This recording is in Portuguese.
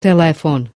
telefone.